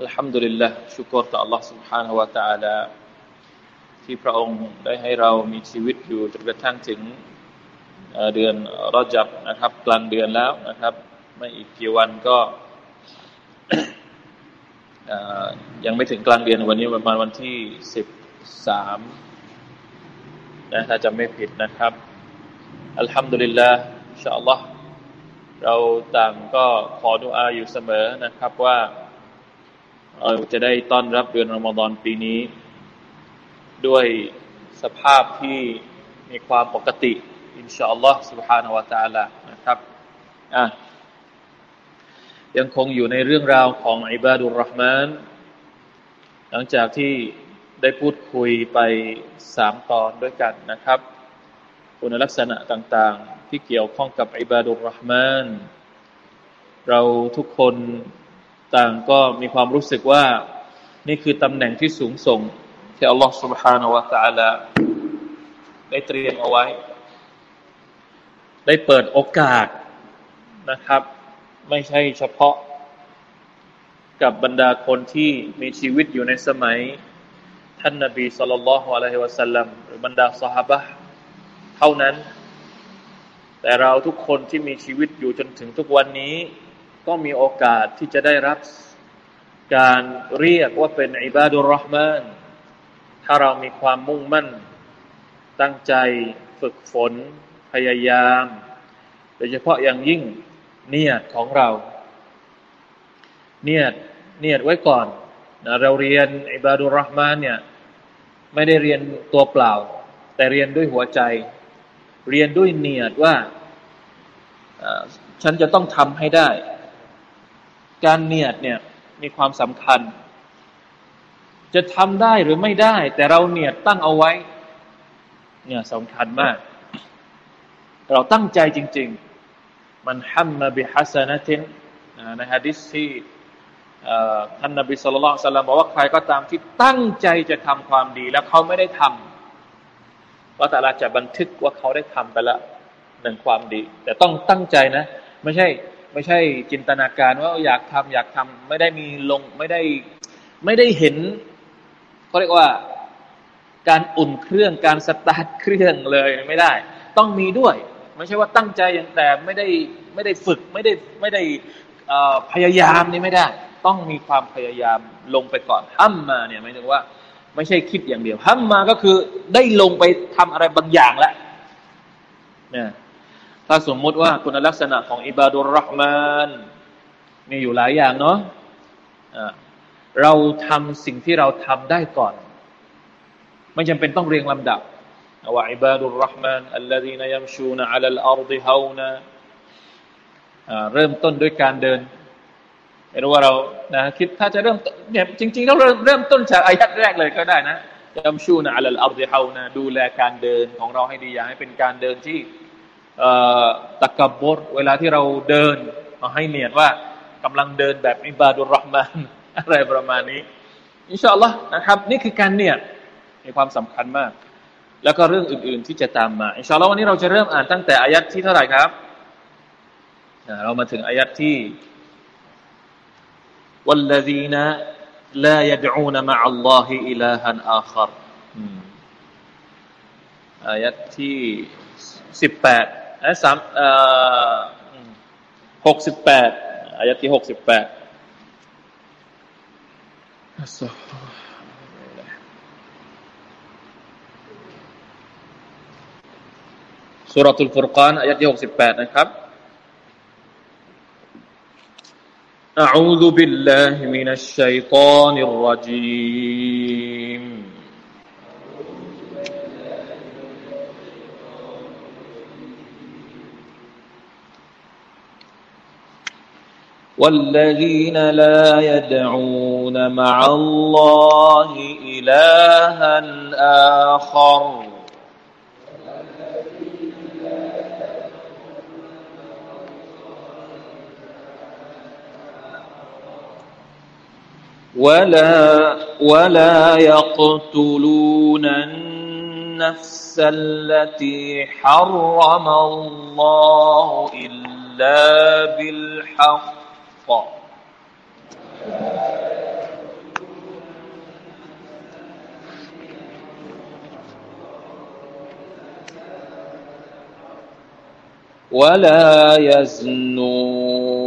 อัลฮัมดุลิลละชุกรต่อ Allah سبحانه และ تعالى ที่พระองค์ได้ให้เรามีชีวิตอยู่จนกระทั่งถึงเดือนรอจับนะครับ กลางเดือนแล้วนะครับ ไม่อีกกี่วันก็ยังไม่ถึงกลางเดือนวันนี้ประมาณวันที่สิบสามนะถ้าจะไม่ผิดนะครับอัลฮัมดุลิลละอินชาอัลลอฮ์เราต่างก็ขอดุอาอยู่เสมอนะครับว่า เราจะได้ต้อนรับเดือนรอมฎอนปีนี้ ด้วยสภาพที่มีความปกติ อินชาอัลลอฮ์ سبحانه และ تعالى นะครับอ่ะยังคงอยู่ในเรื่องราวของอิบาดุลรห์มาน หลังจากที่ได้พูดคุยไปสามตอนด้วยกันนะครับ คุณลักษณะต่างๆ ที่เกี่ยวข้องกับอิบาดุลรห์มาน เราทุกคน ต่างก็มีความรู้สึกว่านี่คือตำแหน่งที่สูงส่ง ที่อัลลอฮฺ سبحانه และ تعالى ได้เตรียมเอาไว้ ได้เปิดโอกาสนะครับ ไม่ใช่เฉพาะ กับบรรดาคนที่มีชีวิตอยู่ในสมัย ท่านนบีสุลต่านละฮ์อะลัยฮิวะสัลลัมหรือบรรดาสหาบะเท่านั้น แต่เราทุกคนที่มีชีวิตอยู่จนถึงทุกวันนี้ ก็มีโอกาสที่จะได้รับการเรียกว่าเป็นอิบาดุลรห์มานถ้าเรามีความมุ่งมั่น ตั้งใจฝึกฝน พยายาม โดยเฉพาะอย่างยิ่งเนียดของเรา เนียดเนียดไว้ก่อนนะเราเรียนอิบาดุลรห์มานเนี่ย ไม่ได้เรียนตัวเปล่า แต่เรียนด้วยหัวใจ เรียนด้วยเนียดว่าฉันจะต้องทำให้ได้ การเนียดเนี่ยมีความสำคัญ จะทำได้หรือไม่ได้ แต่เราเนียดตั้งเอาไว้ เนี่ยสำคัญมาก เราตั้งใจจริง ๆ มันฮัมมาบิฮัสนะตินในฮะดิษที่ท่านนบีสุลต่านบอกว่าใครก็ตามที่ตั้งใจจะทำความดี แล้วเขาไม่ได้ทำว่าแต่ละจะบันทึกว่าเขาได้ทำไปแล้วหนึ่งความดี แต่ต้องตั้งใจนะ ไม่ใช่ ไม่ใช่จินตนาการว่าอยากทำอยากทำไม่ได้มีลงไม่ได้ไม่ได้เห็นเขาเรียกว่าการอุ่นเครื่องการสตาร์ทเครื่องเลยไม่ได้ ต้องมีด้วย ไม่ใช่ว่าตั้งใจอย่างแต่ไม่ได้ไม่ได้ฝึกไม่ได้ไม่ได้พยายามนี่ไม่ได้ ต้องมีความพยายามลงไปก่อนห้ามมาเนี่ยหมายถึงว่า ไม่ใช่คิดอย่างเดียวห้ามมาก็คือได้ลงไปทำอะไรบางอย่างแล้วเนี่ย ถ้าสมมุติว่าคุณลักษณะของอิบาดุลรห์มานมีอยู่หลายอย่างเนาะเราทำสิ่งที่เราทำได้ก่อน ไม่จำเป็นต้องเรียงลำดับว่าอิบาดุลรห์มานอัลลดีนยัมชูนอัลลอารดิฮาวนะเริ่มต้นด้วยการเดินไม่รู้ว่าเรานะคิดถ้าจะเริ่มเนี่ยจริงๆต้องเริ่มเริ่มต้นจากอายัดแรกเลยก็ได้นะยัมชูนอัลลอารดิฮาวนะดูแลการเดินของเราให้ดีอย่าให้เป็นการเดินที่ ตะกบบรเวลาที่เราเดินเราให้เนียดว่ากำลังเดินแบบอิบาดุลรห์มานอะไรประมาณนี้อินชาอัลลอฮ์นะครับ นี่คือการเนียดมีความสำคัญมาก แล้วก็เรื่องอื่น ๆ ที่จะตามมาอินชาอัลลอฮ์วันนี้เราจะเริ่มอ่านตั้งแต่อายัดที่เท่าไหร่ครับเรามาถึงอายัดที่ والذين لا يدعون مع الله إلها آخر อายัดที่สิบแปด นะสามเอ่อหกสิบแปดอายะที่หกสิบแปด สุรทูลฟุรกานอายะที่หกสิบแปดนะครับ أعوذ بالله من الشيطان الرجيم والذين لا يدعون مع الله إلها آخر. ولا ولا يقتلون النفس التي حرم الله إلا بالحق. ولا يزنون.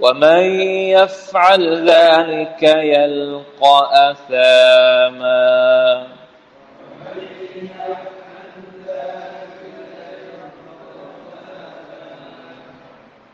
ومن يفعل ذلك يلقى أثاما.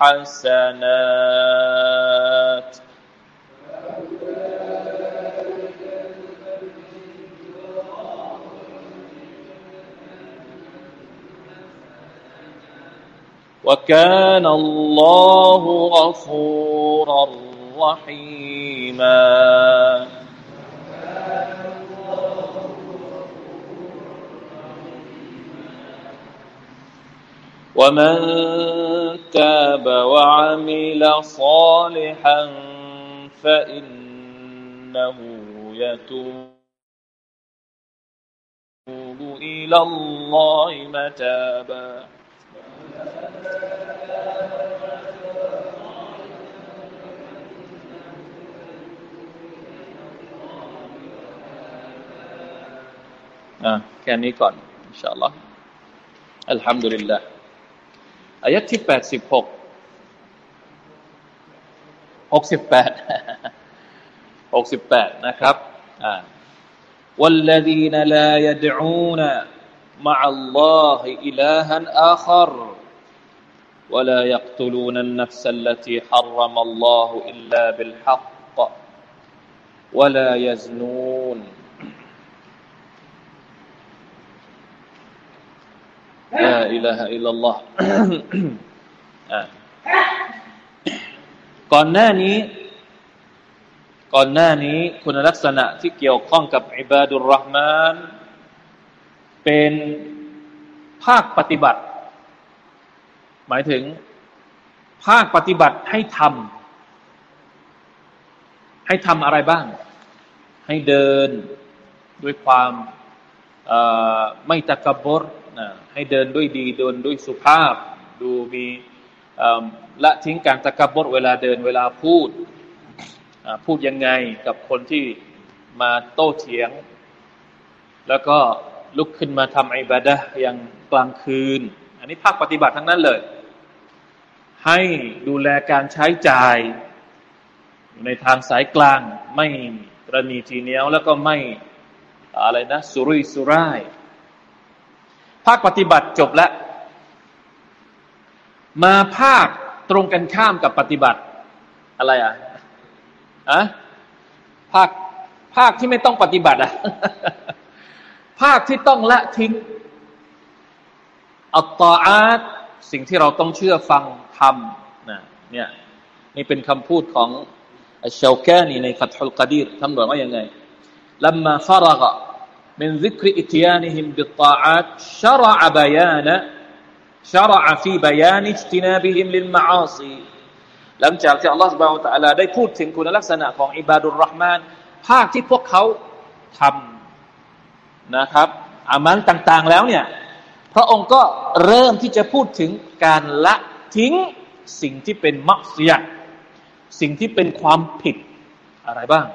حسنات. وكان الله غفورا رحيما. ومن تاب وعمل صالحا فإنه يتوب إلى الله متابا. آه كان يقول إن شاء الله. الحمد لله. อายะที่แปดสิบหกหกสิบแปดหกสิบแปดนะครับอ่า والذين لا يدعون مع الله إلها آخر ولا يقتلون النفس التي حرم الله إلا بالحق ولا يزنون ลาอิลาฮะอิลลัลลอฮ์ก่อนหน้านี้ ก่อนหน้านี้คุณลักษณะที่เกี่ยวข้องกับอิบาดุลราะห์มาน เป็นภาคปฏิบัติ หมายถึง ภาคปฏิบัติให้ทำให้ทำอะไรบ้าง ให้เดินด้วยความไม่ตะกบร ให้เดินด้วยดีเดินด้วยสุภาพ ดูมีละทิ้งการตะกบดเวลาเดินเวลาพูดพูดยังไงกับคนที่มาโต้เถียง แล้วก็ลุกขึ้นมาทำอิบาดะยังกลางคืน อันนี้ภาคปฏิบัติทั้งนั้นเลย ให้ดูแลการใช้จ่ายในทางสายกลางไม่ระนีทีเนียวแล้วก็ไม่อะไรนะ สุรุ่ยสุร่าย ภาคปฏิบัติจบแล้ว มาภาคตรงกันข้ามกับปฏิบัติอะไรอะอะภาคภาคที่ไม่ต้องปฏิบัติอะภาคที่ต้องละทิ้งอัตตาอัตสิ่งที่เราต้องเชื่อฟังทำนะเนี่ยนี่เป็นคำพูดของอัชชาวแกนีในฟัตฮุลกดีรท่านบอกว่ายังไงลัมมาฟารกะ من ذكر إتيانهم بالطاعات شرع بيان شرع في بيان اجتنابهم للمعاصي หลังจากที่อัลลอฮฺสุบานตะลาได้พูดถึงคุณลักษณะของอิบาดุลรห์มานภาคที่พวกเขาทำนะครับอามันต่าง ๆ แล้วเนี่ยพระองค์ก็เริ่มที่จะพูดถึงการละทิ้งสิ่งที่เป็นมักเสียสิ่งที่เป็นความผิดอะไรบ้าง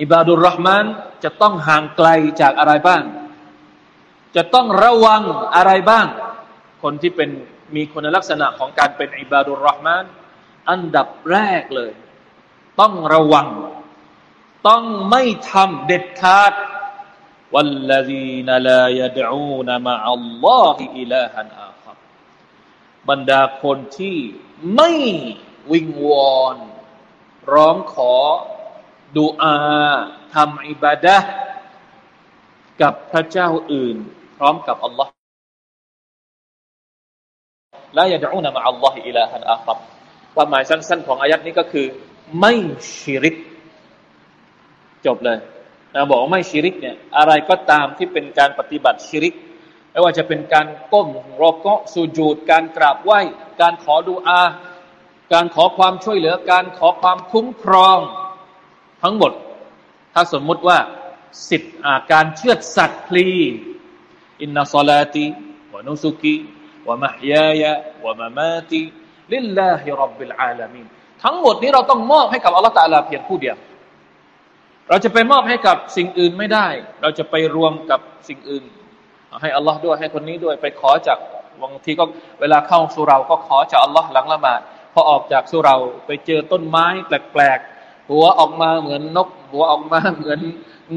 อิบาดุลรห์มานจะต้องห่างไกลจากอะไรบ้าง จะต้องระวังอะไรบ้าง คนที่เป็นมีคุณลักษณะของการเป็นอิบาดุลรห์มานอันดับแรกเลย ต้องระวัง ต้องไม่ทำเด็ดขาด والذين لا يدعون مع الله إلها آخر บรรดาคนที่ไม่วิงวอนร้องขอ ดูอาทำอิบาดะกับพระเจ้าอื่น พร้อมกับอัลลอฮ์ละยาดูนะมะอัลลอฮิอิลาฮันอาคับความหมายสั้น ๆ ของอายัดนี้ก็คือ ไม่ชิริก จบเลยนะบอกว่าไม่ชิริกเนี่ยอะไรก็ตามที่เป็นการปฏิบัติชิริกไม่ว่าจะเป็นการก้มรอกะสุญูดการกราบไหว้ การขอดูอา การขอความช่วยเหลือ การขอความคุ้มครอง ทั้งหมด ถ้าสมมุติว่าสิทธิ์การเชือดสัตว์พลีإن صلاتي ونسكي ومحياي ومماتي لله رب العالمينทั้งหมดนี้เราต้องมอบให้กับอัลลอฮฺ تعالىเพียงผู้เดียว เราจะไปมอบให้กับสิ่งอื่นไม่ได้ เราจะไปรวมกับสิ่งอื่น ให้อัลลอฮ์ด้วยให้คนนี้ด้วยไปขอจากบางทีก็เวลาเข้าสุเหร่าก็ขอจากอัลลอฮ์หลังละหมาดพอออกจากสุเราไปเจอต้นไม้แปลก หัวออกมาเหมือนนก หัวออกมาเหมือน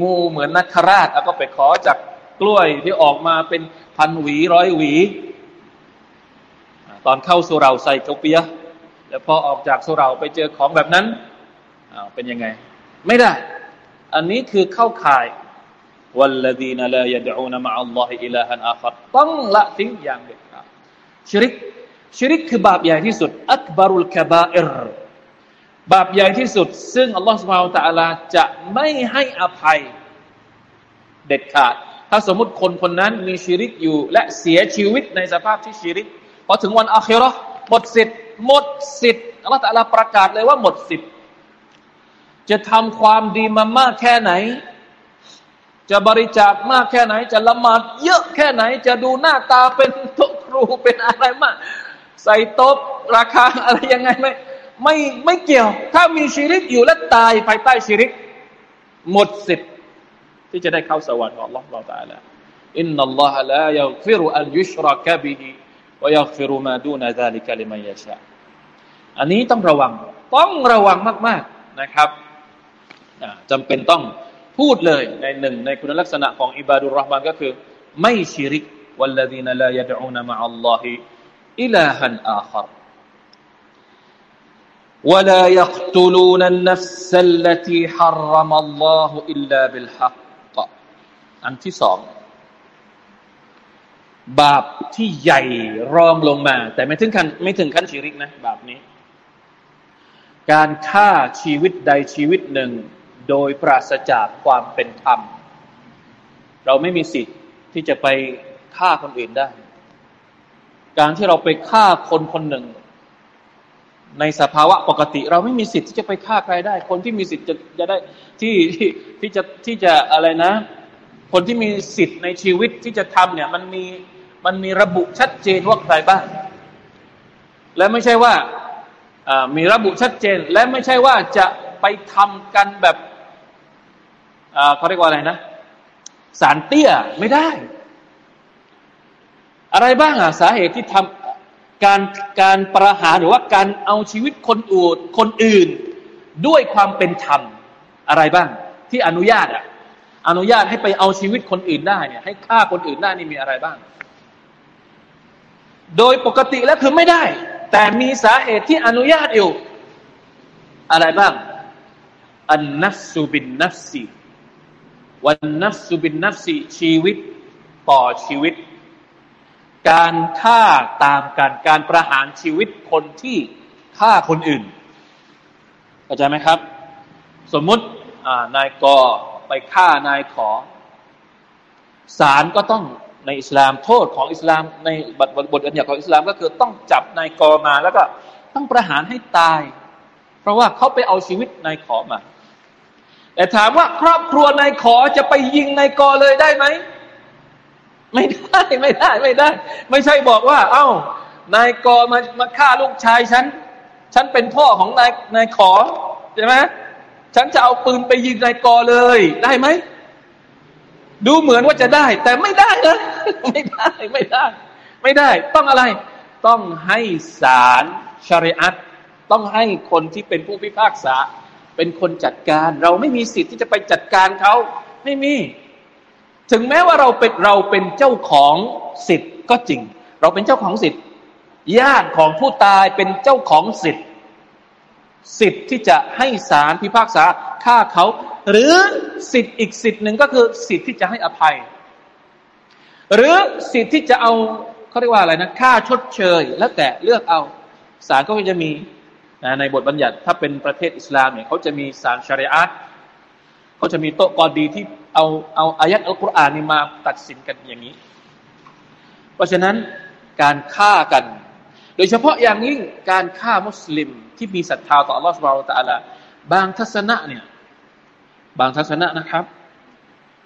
งูเหมือนนักคราชแล้วก็ไปขอจากกล้วยที่ออกมาเป็นพันหวีร้อยหวี ตอนเข้าสุราใส่เกาเปียแล้วพอออกจากสุราไปเจอของแบบนั้นเป็นยังไง ไม่ได้ อันนี้คือเข้าข่ายวัลลดีนลายดอูนมะอัลลอฮิอิลาฮันอาคัรต้องละทิ้งอย่างเด็ดขาดชิริกชิริกคือบาปใหญ่ที่สุด อักบารุลกบาอิร บาปใหญ่ที่สุด ซึ่งอัลลอฮฺสุบฮาวตะอัลาจะไม่ให้อภัยเด็ดขาด ถ้าสมมติคนคนนั้นมีชิริกอยู่ และเสียชีวิตในสภาพที่ชิริกพอถึงวันอาคิรอหมดสิทธิ์หมดสิทธิ์อัลลอฮฺตะอัลาประกาศเลยว่าหมดสิทธิ์จะทำความดีมามากแค่ไหน จะบริจาคมากแค่ไหน จะละหมาดเยอะแค่ไหน จะดูหน้าตาเป็นโต๊ะครูเป็นอะไรมาก ใส่โต๊ะราคาอะไรยังไงไหม ไม่ไม่เกี่ยว ถ้ามีชีริกอยู่และตายภายใต้ชีริก หมดสิทธิ์ที่จะได้เข้าสวรรค์ของ Allah เราตาละอินนัลลอฮะลายัฟิรุอันยุชรักบิฮิวยัฟิรุมาดูนาซาลิกะลิมัยชาอันนี้ต้องระวัง ต้องระวังมาก ๆนะครับจำเป็นต้องพูดเลยในหนึ่งในคุณลักษณะของอิบาดุลรห์มานก็คือ ไม่ชิริกวัลลดีนลา ولا يقتلون النفس التي حرم الله إلا بالحق อันที่สองบาปที่ใหญ่รองลงมา แต่ไม่ถึงขั้นไม่ถึงขั้นชิริกนะบาปนี้ การฆ่าชีวิตใดชีวิตหนึ่งโดยปราศจากความเป็นธรรม เราไม่มีสิทธิ์ที่จะไปฆ่าคนอื่นได้ การที่เราไปฆ่าคนคนหนึ่ง ในสภาวะปกติ เราไม่มีสิทธิ์ที่จะไปฆ่าใครได้ คนที่มีสิทธิ์จะจะได้ที่ที่ที่จะที่จะอะไรนะ คนที่มีสิทธิ์ในชีวิตที่จะทำเนี่ยมันมีมันมีระบุชัดเจนว่าใครบ้าง และไม่ใช่ว่ามีระบุชัดเจน และไม่ใช่ว่าจะไปทำกันแบบเขาเรียกว่าอะไรนะ สารเตี้ยไม่ได้ อะไรบ้างอะสาเหตุที่ทำ การการประหารหรือว่าการเอาชีวิตคนอื่นคนอื่น ด้วยความเป็นธรรมอะไรบ้าง ที่อนุญาตอะอนุญาตให้ไปเอาชีวิตคนอื่นได้เนี่ยให้ฆ่าคนอื่นได้นี่มีอะไรบ้าง โดยปกติแล้วคือไม่ได้ แต่มีสาเหตุที่อนุญาตอยู่ อะไรบ้าง อันนัฟสุบินนัฟซีวันนัฟสุบินนัฟซีชีวิตต่อชีวิต การฆ่าตามกันการประหารชีวิตคนที่ฆ่าคนอื่นเข้าใจไหมครับ สมมุตินายกไปฆ่านายขอศาลก็ต้องในอิสลามโทษของอิสลามในบทบทบัญญัติของอิสลามก็คือต้องจับนายกมา แล้วก็ต้องประหารให้ตาย เพราะว่าเขาไปเอาชีวิตนายขอมา แต่ถามว่าครอบครัวนายขอจะไปยิงนายกเลยได้ไหม ไม่ได้ไม่ได้ไม่ได้ ไม่ใช่บอกว่า เอ้านายกมามาฆ่าลูกชายฉัน ฉันเป็นพ่อของนายนายขอใช่ไหมฉันจะเอาปืนไปยิงนายกเลย ได้ไหมดูเหมือนว่าจะได้ แต่ไม่ได้นะไม่ได้ไม่ได้ ไม่ได้ ต้องอะไร ต้องให้ศาลชริอัตต้องให้คนที่เป็นผู้พิพากษา เป็นคนจัดการ เราไม่มีสิทธิ์ที่จะไปจัดการเขาไม่มี ถึงแม้ว่าเราเป็นเราเป็นเจ้าของสิทธิ์ก็จริง เราเป็นเจ้าของสิทธิ์ ญาติของผู้ตายเป็นเจ้าของสิทธิ์ สิทธิ์ที่จะให้ศาลพิพากษาฆ่าเขา หรือสิทธิ์อีกสิทธิ์หนึ่งก็คือสิทธิ์ที่จะให้อภัย หรือสิทธิ์ที่จะเอาเขาเรียกว่าอะไรนะค่าชดเชย แล้วแต่เลือกเอาศาลก็จะมีนะในบทบัญญัติถ้าเป็นประเทศอิสลามเนี่ยเขาจะมีศาลชริอะเขาจะมีโต๊ะกอดีที่ เอาเอาอายัดอัลกุรอานนี่มาตัดสินกันอย่างนี้ เพราะฉะนั้นการฆ่ากัน โดยเฉพาะอย่างยิ่งการฆ่ามุสลิมที่มีศรัทธาต่ออัลลอฮฺสุบไบร์ตะอัลาบางทัศนะเนี่ยบางทัศนะนะครับ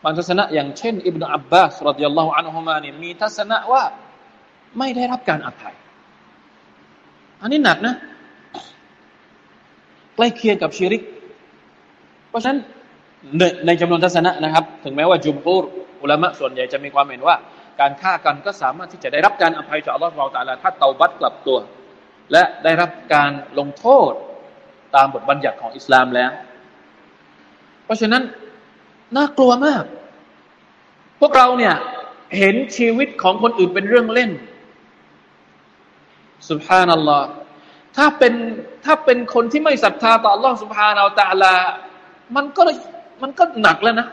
บางทัศนะอย่างเช่น อิบนาอับบาสรดิยัลลอฮุอันฮุมาเนี่ยมีทัศนะว่าไม่ได้รับการอภัย อันนี้หนักนะ ใกล้เคียงกับชิริก เพราะฉะนั้น ในจำนวนทัศนะนะครับ ถึงแม้ว่าจุมพูรอุลามะส่วนใหญ่จะมีความเห็นว่า การฆ่ากันก็สามารถที่จะได้รับการอภัยจากอัลลอฮฺเราแต่ละถ้าเตาบัตกลับตัว และได้รับการลงโทษตามบทบัญญัติของอิสลามแล้ว เพราะฉะนั้นน่ากลัวมาก พวกเราเนี่ยเห็นชีวิตของคนอื่นเป็นเรื่องเล่นสุภานัลลอฮ์ถ้าเป็นถ้าเป็นคนที่ไม่ศรัทธาต่อ Allah สุภานาอัลตะลา มันก็ มันก็หนักแล้วนะ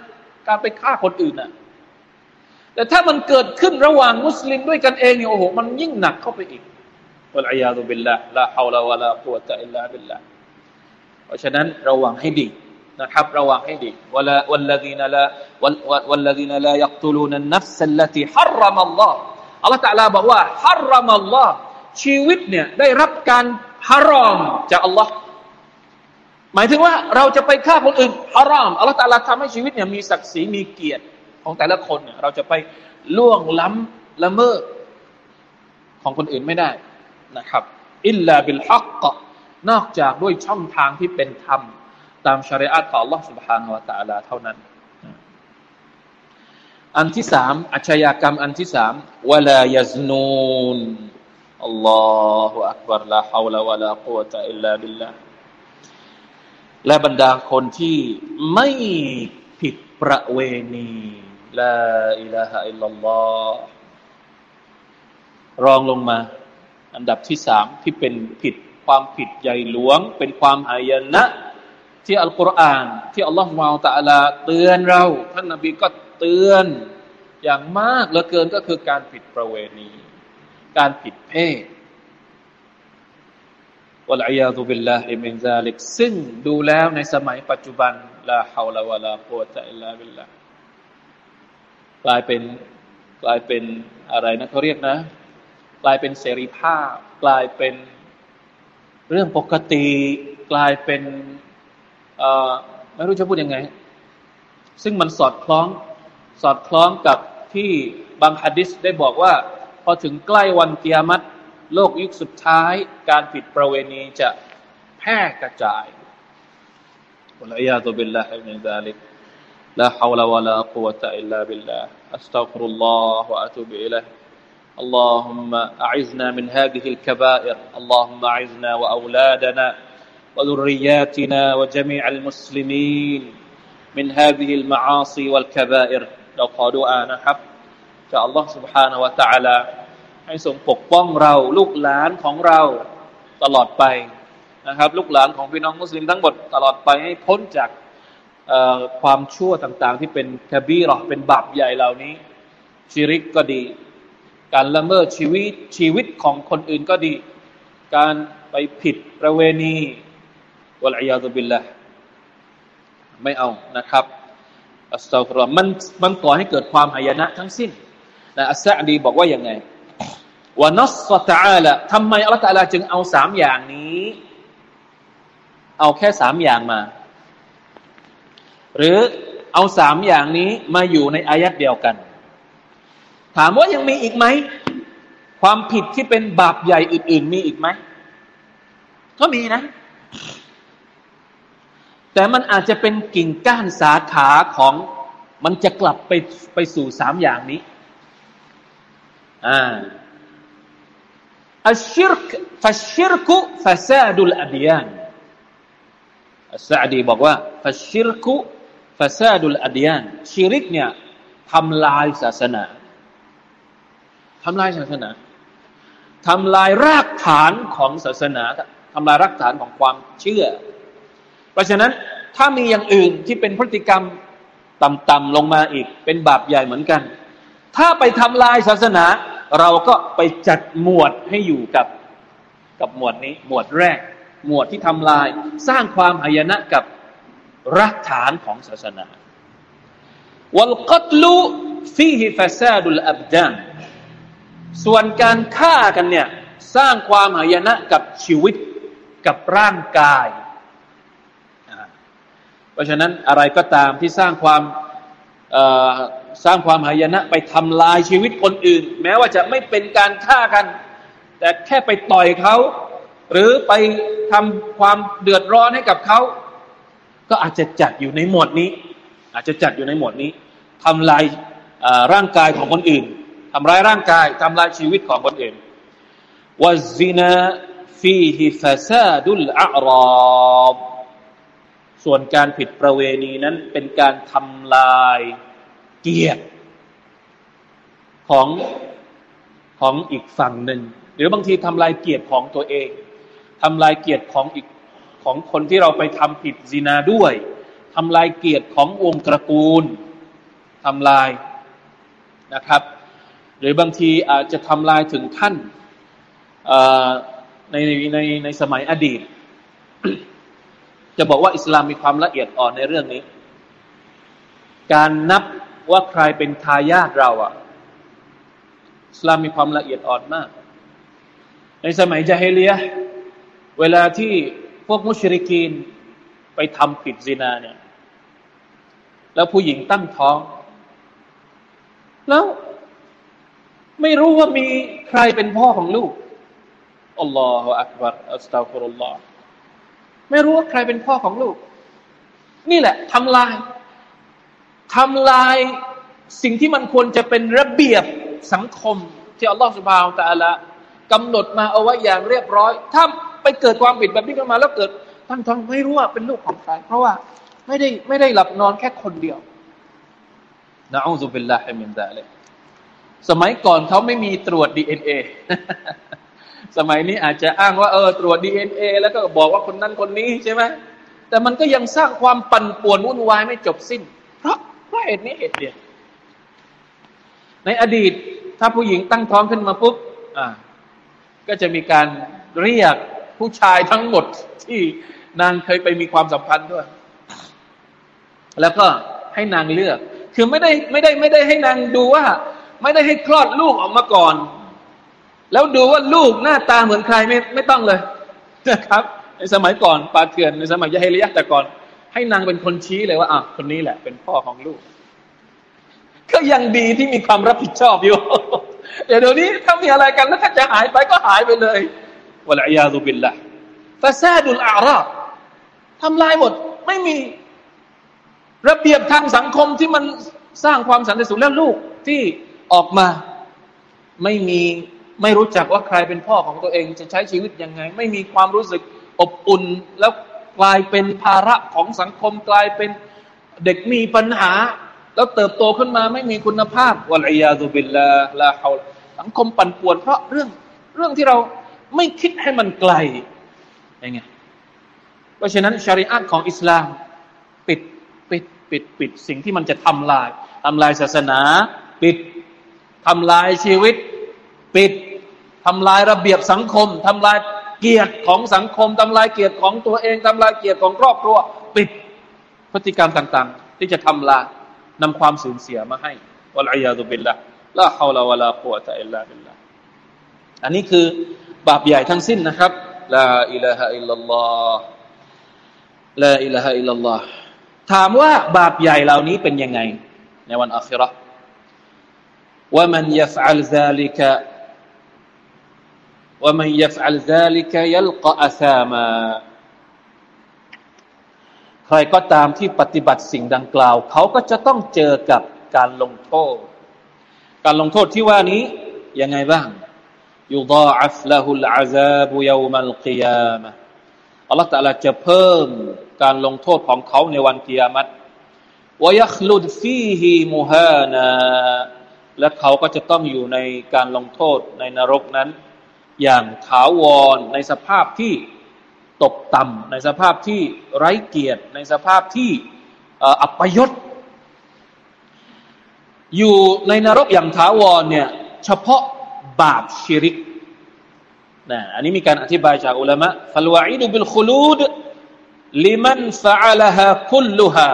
การไปฆ่าคนอื่นนะแต่ถ้ามันเกิดขึ้นระหว่างมุสลิมด้วยกันเองเนี่ยโอ้โหมันยิ่งหนักเข้าไปอีกวะลัยาตุบิลละลาฮาวลาวะลากุวะตะอิลลาบิลละเพราะฉะนั้นระวังให้ดีนะครับระวังให้ดีวลาวัลลดีนละวัลลดีนละยักตุลูนันนัฟสัลลติฮัรรมัลลอฮ์อัลลอฮฺตะลาบอกว่าฮัรรมัลลอฮ์ชีวิตเนี่ยได้รับการฮารอมจากอัลลอฮ์ หมายถึงว่าเราจะไปฆ่าคนอื่นฮารอมอัลลอฮฺตะลาทำให้ชีวิตเนี่ยมีศักดิ์ศรีมีเกียรติของแต่ละคนเนี่ยเราจะไปล่วงล้ำละเมิดของคนอื่นไม่ได้นะครับอิลลาบิลฮักกนอกจากด้วยช่องทางที่เป็นธรรมตามชริอะห์ของ Allah سبحانه และ تعالى เท่านั้น อันที่สามอาชญากรรมอันที่สามวลายซนูนอัลลอฮฺอักบารลาฮาวลาวะลากุวะตะอิลลาบิลลา และบรรดาคนที่ไม่ผิดประเวณีلا إله إلا اللهรองลงมา อันดับที่สามที่เป็นผิดความผิดใหญ่หลวง เป็นความหายนะ ที่อัลกุรอานที่อัลลอฮฺ تعالىเตือนเราท่านนบีก็เตือนอย่างมากเหลือเกินก็คือการผิดประเวณี การผิดเพศ วะลัยาตุบิลลาฮิมินซาลิกซึ่งดูแล้วในสมัยปัจจุบันลาฮาวลาวะลาโวตะอิลลาบิลลากลายเป็นกลายเป็นอะไรนะเขาเรียกนะ กลายเป็นเสรีภาพ กลายเป็นเรื่องปกติ กลายเป็นไม่รู้จะพูดยังไง ซึ่งมันสอดคล้องสอดคล้องกับที่บางฮะดิษได้บอกว่า พอถึงใกล้วันกิยามะฮ์ โลกยุคสุดท้าย การผิดประเวณีจะแพร่กระจายอัลอยาตุบิลลาฮิมินซาลิก لا حول ولا قوة إلا بالله أستغفر الله وأتوب إليه اللهم أعزنا من هذه الكبائر اللهم أعزنا وأولادنا وذرياتنا وجميع المسلمين من هذه المعاصي والكبائر เราขอดุอานะครับจากอัลลอฮ์ سبحانه และ تعالى ให้ทรงปกป้องเรา ลูกหลานของเราตลอดไปนะครับ ลูกหลานของพี่น้องมุสลิมทั้งหมดตลอดไปให้พ้นจากความชั่วต่างๆ ที่เป็นคบีหรอเป็นบาปใหญ่เหล่านี้ชิริกก็ดี การละเมิดชีวิตชีวิตของคนอื่นก็ดี การไปผิดประเวณีวะลัยยาตุบิลละไม่เอานะครับอัสซาฟุรมันมันก่อให้เกิดความหายนะทั้งสิ้นแต่อัสซาดีบอกว่าอย่างไง ว่านัสตาละทำไมอัลลอฮฺตะลาจึงเอาสามอย่างนี้ เอาแค่สามอย่างมา หรือเอาสามอย่างนี้มาอยู่ในอายัดเดียวกัน ถามว่ายังมีอีกไหม ความผิดที่เป็นบาปใหญ่อื่น ๆ มีอีกไหม ก็มีนะ แต่มันอาจจะเป็นกิ่งก้านสาขาของมันจะกลับไปไปสู่สามอย่างนี้ อ่า อัชชิรกฟัชชิรกุฟาซาดุลอดียานอัสซาดีบอกว่าฟัชชิรกุฟาซาดุลอดียานชิริกเนี่ยทำลายศาสนาทำลายศาสนาทำลายรากฐานของศาสนาทำลายรากฐานของความเชื่อ เพราะฉะนั้นถ้ามีอย่างอื่นที่เป็นพฤติกรรมต่ำๆลงมาอีก เป็นบาปใหญ่เหมือนกัน ถ้าไปทำลายศาสนา เราก็ไปจัดหมวดให้อยู่กับกับหมวดนี้ หมวดแรก หมวดที่ทำลาย สร้างความหายนะกับรากฐานของศาสนาวัลกัตลุฟีฮิฟาซาดุลอับดานส่วนการฆ่ากันเนี่ย สร้างความหายนะกับชีวิตกับร่างกาย เพราะฉะนั้นอะไรก็ตามที่สร้างความ สร้างความหายนะไปทำลายชีวิตคนอื่น แม้ว่าจะไม่เป็นการฆ่ากัน แต่แค่ไปต่อยเขาหรือไปทำความเดือดร้อนให้กับเขา ก็อาจจะจัดอยู่ในหมวดนี้ อาจจะจัดอยู่ในหมวดนี้ทำลายร่างกายของคนอื่นทำร้ายร่างกายทำลายชีวิตของคนอื่นวะซินาฟีฮิฟาซาดุลอารอบส่วนการผิดประเวณีนั้นเป็นการทำลาย กียรติของของอีกฝั่งหนึ่ง หรือบางทีทำลายเกียรติของตัวเองทำลายเกียรติของอีกของคนที่เราไปทำผิดซินาด้วยทำลายเกียรติของวงตระกูลทำลายนะครับ หรือบางทีอาจจะทำลายถึงขั้นในในในสมัยอดีต จะบอกว่าอิสลามมีความละเอียดอ่อนในเรื่องนี้ การนับ ว่าใครเป็นทายาทเราอะอิสลามมีความละเอียดอ่อนมาก ในสมัยจาฮิเลียเวลาที่พวกมุชริกีนไปทำผิดซินาเนี่ย แล้วผู้หญิงตั้งท้อง แล้วไม่รู้ว่ามีใครเป็นพ่อของลูกอัลลอฮฺอักบารอัสตัฟุรุลลอฮ์ไม่รู้ว่าใครเป็นพ่อของลูก นี่แหละทำลาย ทำลายสิ่งที่มันควรจะเป็นระเบียบสังคม ที่อัลลอฮฺسبحانه وتعالىกำหนดมาเอาไว้อย่างเรียบร้อย ถ้าไปเกิดความผิดแบบนี้ขึ้นมาแล้วเกิดตั้งท้องไม่รู้ว่าเป็นลูกของใครเพราะว่าไม่ได้ไม่ได้หลับนอนแค่คนเดียวنعوذ بالله من ذلكสมัยก่อนเขาไม่มีตรวจดีเอ็นเอสมัยนี้อาจจะอ้างว่าเออตรวจดีเอ็นเอแล้วก็บอกว่าคนนั้นคนนี้ใช่ไหมแต่มันก็ยังสร้างความปั่นป่วนวุ่นวายไม่จบสิ้น เพราะ เหตุนี้เหตุเดียวในอดีตถ้าผู้หญิงตั้งท้องขึ้นมาปุ๊บอ่าก็จะมีการเรียกผู้ชายทั้งหมดที่นางเคยไปมีความสัมพันธ์ด้วย แล้วก็ให้นางเลือก คือไม่ได้ไม่ได้ไม่ได้ให้นางดูว่า ไม่ได้ให้คลอดลูกออกมาก่อน แล้วดูว่าลูกหน้าตาเหมือนใครไม่ไม่ต้องเลยนะครับ ในสมัยก่อนปาเถื่อนในสมัยยะเฮลียะแต่ก่อน ให้นางเป็นคนชี้เลยว่าอะคนนี้แหละ เป็นพ่อของลูก ก็ยังดีที่มีความรับผิดชอบอยู่ เดี๋ยวนี้ถ้ามีอะไรกันแล้วถ้าจะหายไปก็หายไปเลยวะลัยยาตุบิลละฟาซาดุลอาราทำลายหมด ไม่มีระเบียบทางสังคมที่มันสร้างความสันติสุขแล้วลูกที่ออกมาไม่มีไม่รู้จักว่าใครเป็นพ่อของตัวเอง จะใช้ชีวิตยังไง ไม่มีความรู้สึกอบอุ่น แล้วกลายเป็นภาระของสังคมกลายเป็นเด็กมีปัญหา แล้วเติบโตขึ้นมาไม่มีคุณภาพวะลัยยาตุบิลลาลาฮาสังคมปั่นป่วน เพราะเรื่องเรื่องที่เราไม่คิดให้มันไกลยังไงเพราะฉะนั้นชาริอะของอิสลาม ปิดปิดปิดปิดสิ่งที่มันจะทำลายทำลายศาสนา ปิดทำลายชีวิต ปิดทำลายระเบียบสังคมทำลายเกียรติของสังคมทำลายเกียรติของตัวเองทำลายเกียรติของครอบครัว ปิดพฤติกรรมต่าง ๆ ที่จะทำลาย นำความสูญเสียมาให้วะลัยยาตุบิลละลาฮาวลาวะลากุวะตะอิลลาบิลละอันนี้คือบาปใหญ่ทั้งสิ้นนะครับลาอิลาฮะอิลลัลลอฮ์ลาอิลาฮะอิลลัอถามว่าบาปใหญ่เหล่านี้เป็นยังไง ในวันอัคราว่ามันยฟอัลซาลิกะว่ามันยฟอัลซาลิกะยัลกะอัซามา ใครก็ตามที่ปฏิบัติสิ่งดังกล่าว เขาก็จะต้องเจอกับการลงโทษ การลงโทษที่ว่านี้ยังไงบ้างยุดาอัฟละฮุลอาซาบุยามัลกิยามะอัลลอฮฺตะลาจะเพิ่มการลงโทษของเขาในวันกิยามัตวยัคลุดฟีฮีมุฮานาและเขาก็จะต้องอยู่ในการลงโทษในนรกนั้น อย่างถาวรในสภาพที่ ตกต่ำในสภาพที่ไร้เกียรติ ในสภาพที่อัปยศ อยู่ในนรกอย่างถาวรเนี่ยเฉพาะบาปชิริกนะอันนี้มีการอธิบายจากอุลามะฟัลวาอิดุบิลคุลูดลิมันฟะอัลฮะคุลลุฮา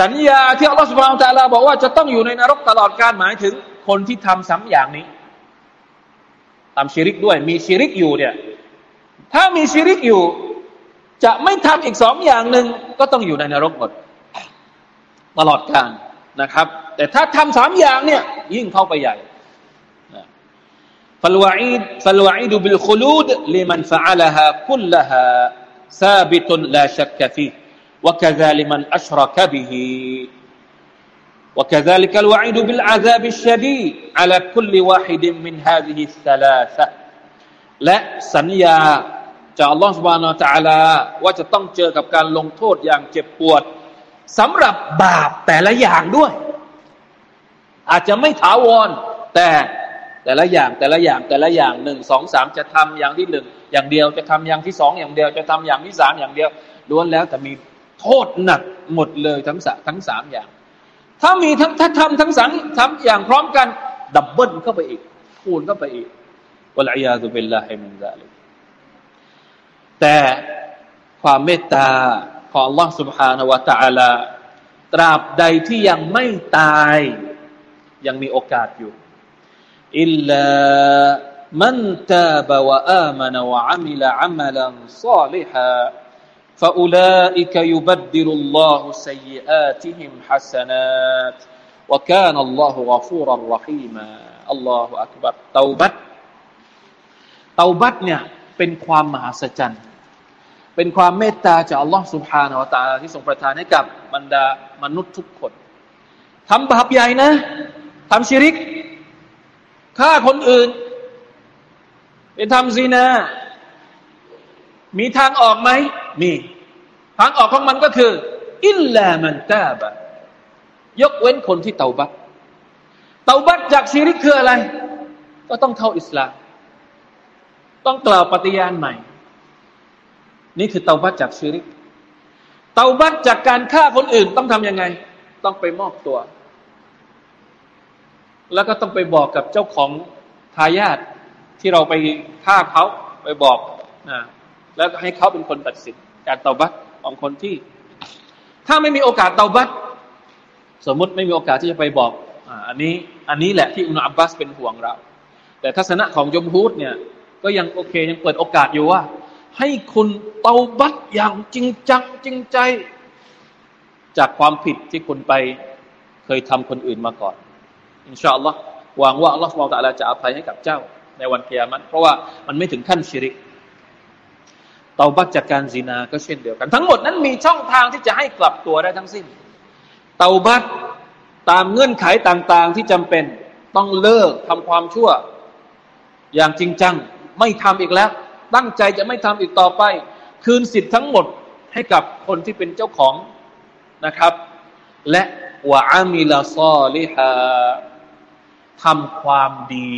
สัญญาที่อัลลอฮฺสุบฮานตะลาบอกว่าจะต้องอยู่ในนรกตลอดการหมายถึงคนที่ทำซ้ำอย่างนี้ทำชิริกด้วย มีชิริกอยู่เนี่ย ถ้ามีชิริกอยู่ จะไม่ทำอีกสองอย่างหนึ่งก็ต้องอยู่ในนรกหมด ตลอดกาลนะครับ แต่ถ้าทำสามอย่างเนี่ยยิ่งเข้าไปใหญ่ฟัลวาอีดฟัลวาอีดบิลคุลูดลิมันฟะอัลฮะคุลละฮะ ثابت لا شك فيه وكذا لمن أشرك به وكذلك الوعيد بالعذاب الشديد على كل واحد من هذه الثلاثة และสัญญา จากอัลลอฮฺสุบานอัลตะลาว่าจะต้องเจอกับการลงโทษอย่างเจ็บปวดสำหรับบาปแต่ละอย่างด้วย อาจจะไม่ถาวร แต่แต่ละอย่างแต่ละอย่างแต่ละอย่างหนึ่งสองสามจะทำอย่างที่หนึ่งอย่างเดียวจะทำอย่างที่สองอย่างเดียวจะทำอย่างที่สามอย่างเดียวล้วนแล้วแต่มีโทษหนักหมดเลยทั้งสทั้งสามอย่าง ถ้ามีทั้งถ้าทำทั้งสามทำอย่างพร้อมกันdouble เข้าไปอีกคูณเข้าไปอีกوالعياذ بالله من ذلك แต่ความเมตตาของ Allah سبحانه และ تعالى ตราบใดที่ยังไม่ตาย ยังมีโอกาสอยู่อิลลามันตาบวะอามนวะอามิลอามัลันซาลิฮะ فأولئك يبدل الله سيئاتهم حسنات وكان الله غفورا رحيما الله أكبر เตาบัตเตาบัตเนี่ยเป็นความมหัศจรรย์ เป็นความเมตตาจากอัลลอฮ์สุบฮานาวตาที่ทรงประทานให้กับบรรดามนุษย์ทุกคนทำบาปใหญ่นะทำชิริกฆ่าคนอื่น เป็นทำซีนา มีทางออกไหม มี ทางออกของมันก็คือ อิลลามันตาบะยกเว้นคนที่เตาบัตเตาบัตจากชิริกคืออะไร ก็ต้องเข้าอิสลาม ต้องกล่าวปฏิญาณใหม่ นี่คือเตาบัตจากชีริก เตาบัตจากการฆ่าคนอื่นต้องทำยังไง ต้องไปมอบตัว แล้วก็ต้องไปบอกกับเจ้าของทายาทที่เราไปฆ่าเขาไปบอกนะแล้วให้เขาเป็นคนตัดสินการเตาบัตของคนที่ ถ้าไม่มีโอกาสเตาบัตสมมติไม่มีโอกาสที่จะไปบอกอันนี้อันนี้แหละที่อุนอับบาสเป็นห่วงเรา แต่ทัศนะของยมฮูดเนี่ย ก็ยังโอเคยังเปิดโอกาสอยู่ว่า ให้คุณเตาบัตอย่างจริงจังจริงใจ จากความผิดที่คุณไปเคยทำคนอื่นมาก่อน อินชาอัลลอฮ์หวังว่าอัลลอฮ์สุบตะลาจะอภัยให้กับเจ้า ในวันเกียรติเพราะว่ามันไม่ถึงขั้นชิริกเตาบัตจากการซินาก็เช่นเดียวกัน ทั้งหมดนั้นมีช่องทางที่จะให้กลับตัวได้ทั้งสิ้น เตาบัตตามเงื่อนไขต่างๆที่จำเป็นต้องเลิกทำความชั่ว อย่างจริงจัง ไม่ทำอีกแล้ว ตั้งใจจะไม่ทำอีกต่อไป คืนสิทธิ์ทั้งหมดให้กับคนที่เป็นเจ้าของนะครับ และวะอามิลาซอลิฮาทำความดี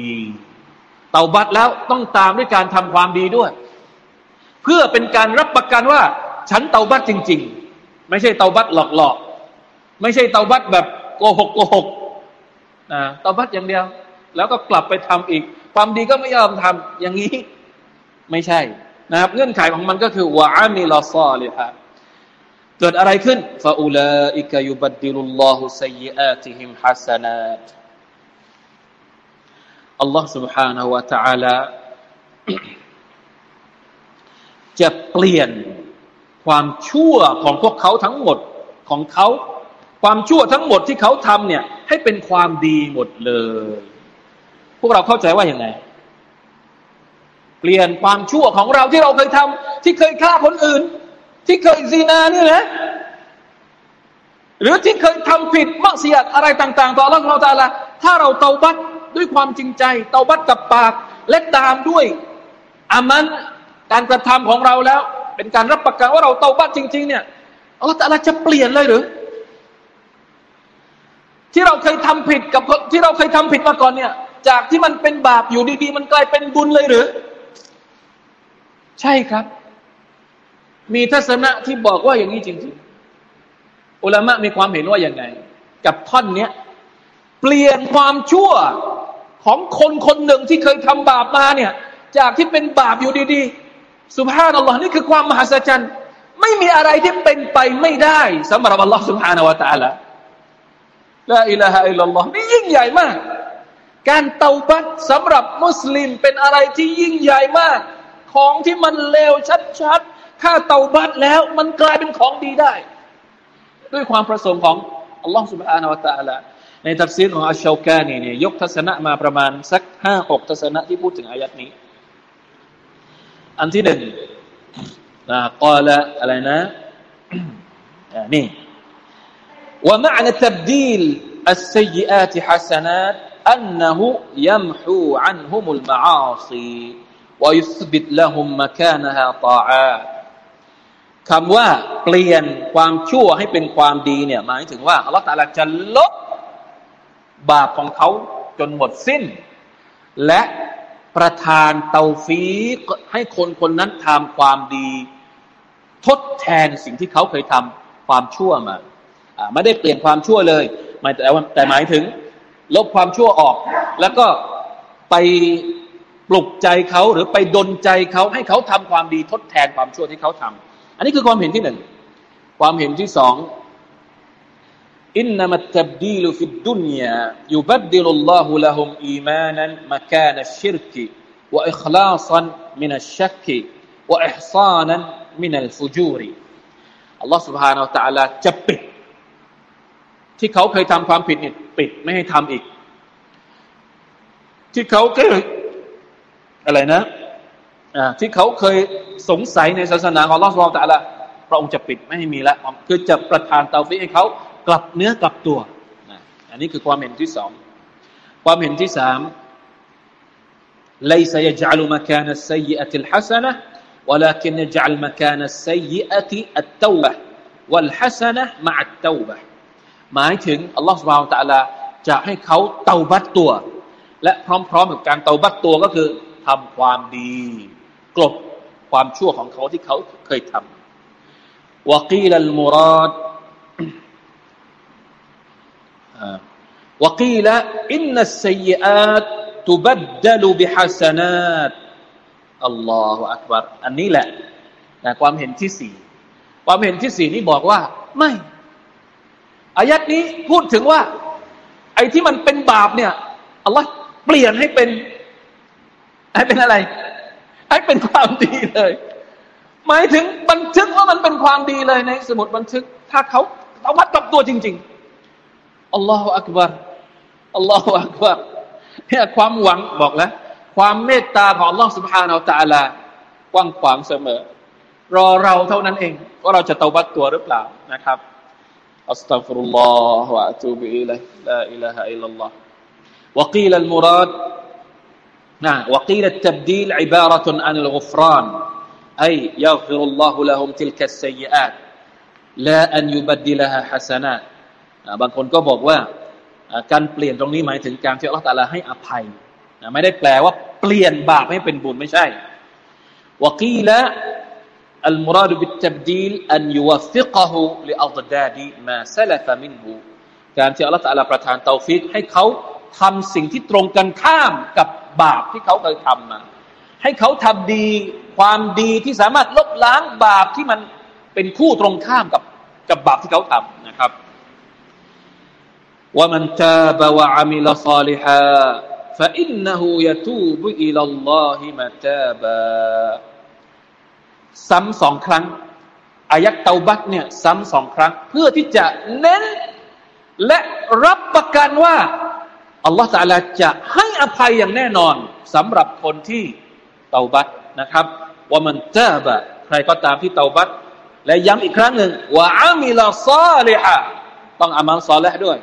เตาบัตแล้วต้องตามด้วยการทำความดีด้วย เพื่อเป็นการรับประกันว่า ฉันเตาบัตจริง ๆ ไม่ใช่เตาบัตหลอกๆ ไม่ใช่เตาบัตแบบโกหกโกหกนะเตาบัตอย่างเดียว แล้วก็กลับไปทำอีก ความดีก็ไม่ยอมทำอย่างนี้ ไม่ใช่ นะครับ เงื่อนไขของมันก็คือวะอามิลซอลิฮะเกิดอะไรขึ้นฟาอูลาอิกยุบัดดิลุลลอฮุซัยอาติฮิมฮัสนาตอัลลอฮ์ سبحانه และ تعالى จะเปลี่ยนความชั่วของพวกเขาทั้งหมดของเขา ความชั่วทั้งหมดที่เขาทำเนี่ย ให้เป็นความดีหมดเลย พวกเราเข้าใจว่าอย่างไง เปลี่ยนความชั่วของเราที่เราเคยทำที่เคยฆ่าคนอื่น ที่เคยซีนาเนี่ยนะหรือที่เคยทำผิดมักเสียดอะไรต่างๆ ต่อรัเราตาละถ้าเราเตาบัตด้วยความจริงใจ เตาบัตกับปาก และตามด้วยอามันการกระทำของเราแล้ว เป็นการรับประกันว่าเราเตาบัตจริง ๆ เนี่ยอัลลอฮฺตาลาจะเปลี่ยนเลยหรือ ที่เราเคยทำผิดกับที่เราเคยทำผิดมาก่อนเนี่ย จากที่มันเป็นบาปอยู่ดีๆ มันกลายเป็นบุญเลยหรือ ใช่ครับ มีทัศนะที่บอกว่าอย่างนี้จริง ๆ อุลามะมีความเห็นว่าอย่างไง กับท่อนเนี้ยเปลี่ยนความชั่วของคนคนหนึ่งที่เคยทำบาปมาเนี่ย จากที่เป็นบาปอยู่ดีๆ สุภาพนัลลอฮ์นี่คือความมหัศจรรย์ ไม่มีอะไรที่เป็นไปไม่ได้สำหรับอัลลอฮ์سبحانه وتعالى لا إله إلا اللهนี่ยิ่งใหญ่มาก การเตาบัตสำหรับมุสลิมเป็นอะไรที่ยิ่งใหญ่มาก ของที่มันเลวชัดๆ ถ้าเตาบัตแล้วมันกลายเป็นของดีได้ ด้วยความประสงค์ของอัลลอฮ์สุบฮานาวะตาละในทัฟซีรของอัชชากานีเนี่ยยกทัศนะมาประมาณสักห้าหกทัศนะที่พูดถึงอายัดนี้ อันที่หนึ่งนะกล่าวอะไรนะนี่ ومعنى تبديل السيئات حسنات أنه يمحو عنهم المعاصي วยุสบิดละหุมมาแค่นะฮะตาอาคำว่าเปลี่ยนความชั่วให้เป็นความดีเนี่ยหมายถึงว่าอัลลอฮฺตาลาจะลบบาปของเขาจนหมดสิ้น และประทานเตาฟีกให้คนคนนั้นทำความดี ทดแทนสิ่งที่เขาเคยทำความชั่วมาไม่ได้เปลี่ยนความชั่วเลยแต่แต่หมายถึง ลบความชั่วออก แล้วก็ไป ปลุกใจเขาหรือไปดนใจเขาให้เขาทำความดีทดแทนความชั่วที่เขาทำ อันนี้คือความเห็นที่หนึ่ง ความเห็นที่สอง إنما التبديل في الدنيا يبدل الله لهم إيمانا مكان الشرك وإخلاصا من الشك وإحصانا من الفجور الله سبحانه وتعالى จะปิดที่เขาเคยทำความผิดเนี่ยปิดไม่ให้ทำอีก ที่เขาเคย อะไรนะอ่าที่เขาเคยสงสัยในศาสนาของลอสวาตะละพระองค์จะปิดไม่ให้มีแล้วคือจะประทานเตาฟิให้เขากลับเนื้อกลับตัวอันนี้คือความเห็นที่สอง ความเห็นที่สาม ليس يجعل مكان السيئة الحسنة ولكن يجعل مكان السيئة التوبة والحسنة مع التوبة หมายถึงอัลลอฮฺสุบฮานตะลาจะให้เขาเตาบัตตัว และพร้อมๆกับการเตาบัตตัวก็คือ ทำความดี กลบความชั่วของเขาที่เขาเคยทำวกีลัลมุรอดวกีละอินนัสซียาตตุบัดดลุบิฮัสนาตอัลลอฮฺอักบารอันนี้แหละนะความเห็นที่สี่ความเห็นที่สี่นี้บอกว่า ไม่อายัดนี้พูดถึงว่า ไอ้ที่มันเป็นบาปเนี่ยอัลลอฮฺเปลี่ยนให้เป็น ให้เป็นอะไร ให้เป็นความดีเลย หมายถึงบันทึกว่ามันเป็นความดีเลยในสมุดบันทึก ถ้าเขาเอาวัดกับตัวจริง ๆอัลลอฮฺอักบารอัลลอฮฺอักบารเนี่ยความหวังบอกแล้ว ความเมตตาของอัลลอฮฺสุบฮานาอัลตะลากว้างขวางเสมอ รอเราเท่านั้นเองว่าเราจะเตาบัตตัวหรือเปล่านะครับอัสตัฟรุลลอฮฺวะอะตูบิอิลัยลาอิลาฮะอิลลัลลอฮฺ وقيل المراد นะوقيل التبديل عبارة عن الغفران أي يغفر الله لهم تلك السيئات لا أن يبدلهاบางคนก็บอกว่าการเปลี่ยนตรงนี้หมายถึงการที่อัลลอฮฺ تعالىให้อภัยไม่ได้แปลว่าเปลี่ยนบาปให้เป็นบุญไม่ใช่وقيل المراد بالتبديل أن يوفقه لأضداد ما سلف منه การที่อัลลอฮฺ تعالىประทานเตาฟิกให้เขาทำสิ่งที่ตรงกันข้ามกับ บาปที่เขาเคยทำมา ให้เขาทำดีความดีที่สามารถลบล้างบาปที่มันเป็นคู่ตรงข้ามกับกับบาปที่เขาทำนะครับว่ามันตาบวะอามิลซาลิฮะ فإنه يتوب إلى الله متابا ซ้ำสองครั้งอายัดเตาบัตเนี่ยซ้ำสองครั้ง เพื่อที่จะเน้น และรับประกันว่า อัลลอฮฺ تعالىจะให้อภัยอย่างแน่นอนสำหรับคนที่เตาบัตนะครับ ومن تابใครก็ตามที่เตาบัตและย้ำอีกครั้งหนึ่งوعمل صالحاต้องعمل صالحด้วย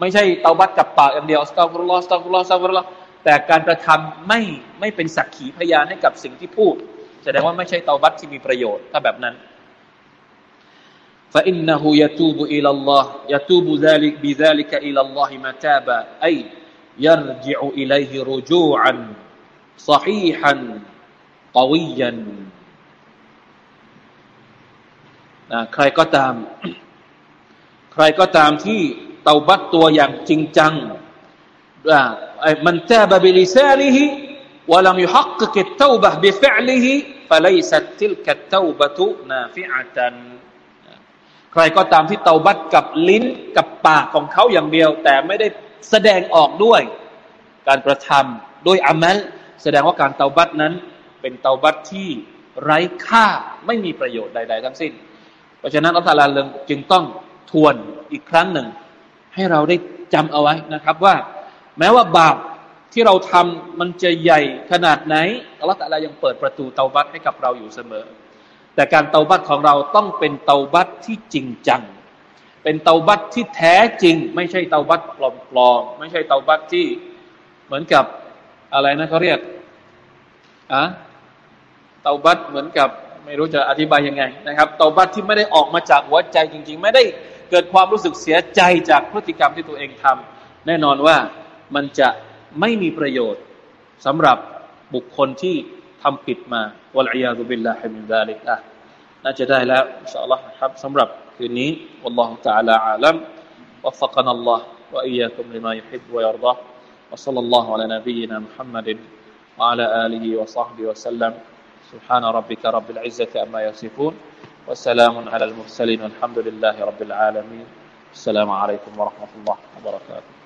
ไม่ใช่เตาบัตกับปากอย่างเดียวأستغفر الله أستغفر الله أستغفر اللهแต่การกระทำไม่ไม่เป็นสักขีพยานให้กับสิ่งที่พูด แสดงว่าไม่ใช่เตาบัตที่มีประโยชน์ถ้าแบบนั้น فإنه يتوب إلى الله يتوب ذلك بذلك إلى الله متابا أي يرجع إليه رجوعا صحيحا قويا นะใครก็ตาม ใครก็ตามที่เตาบัตตัวอย่างจริงจังมันแทบบิลิซาลิฮิวะลัมยุฮักกิตเตาบะบิฟิอลิฮิฟะไลซัตติลกัตเตาบะตุนาฟิอะตันใค รก็ตามที่เตาบัตกับลิ้นกับปากของเขาอย่างเดียว แต่ไม่ได้แสดงออกด้วย การกระทำด้วยอามัลแสดงว่าการเตาบัตนั้น เป็นเตาบัตที่ไร้ค่าไม่มีประโยชน์ใด ๆ ทั้งสิ้น เพราะฉะนั้นอัลลอฮฺจึงต้องทวนอีกครั้งหนึ่ง ให้เราได้จำเอาไว้นะครับว่า แม้ว่าบาปที่เราทำมันจะใหญ่ขนาดไหนอัลลอฮฺยังเปิดประตูเตาบัตให้กับเราอยู่เสมอ แต่การเตาบัตของเราต้องเป็นเตาบัตที่จริงจัง เป็นเตาบัตที่แท้จริง ไม่ใช่เตาบัตปลอมๆไม่ใช่เตาบัตที่เหมือนกับอะไรนะเขาเรียกอะเตาบัตเหมือนกับไม่รู้จะอธิบายยังไงนะครับเตาบัตที่ไม่ได้ออกมาจากหัวใจจริง ๆ ไม่ได้เกิดความรู้สึกเสียใจจากพฤติกรรมที่ตัวเองทำแน่นอนว่ามันจะไม่มีประโยชน์สำหรับบุคคลที่ ทำผิดมาวัลอียาดุบิลลาฮิมินซาลิกอ่ะน่าจะได้แล้วอินชาอัลลอฮ์ครับสำหรับคืนนี้ والله تعالى أعلم وفقنا الله وإياكم لما يحب ويرضى وصلى الله على نبينا محمد وعلى آله وصحبه وسلم سبحان ربك رب العزة أما يصفون وسلام على المرسلين والحمد لله رب العالمين السلام عليكم ورحمة الله وبركاته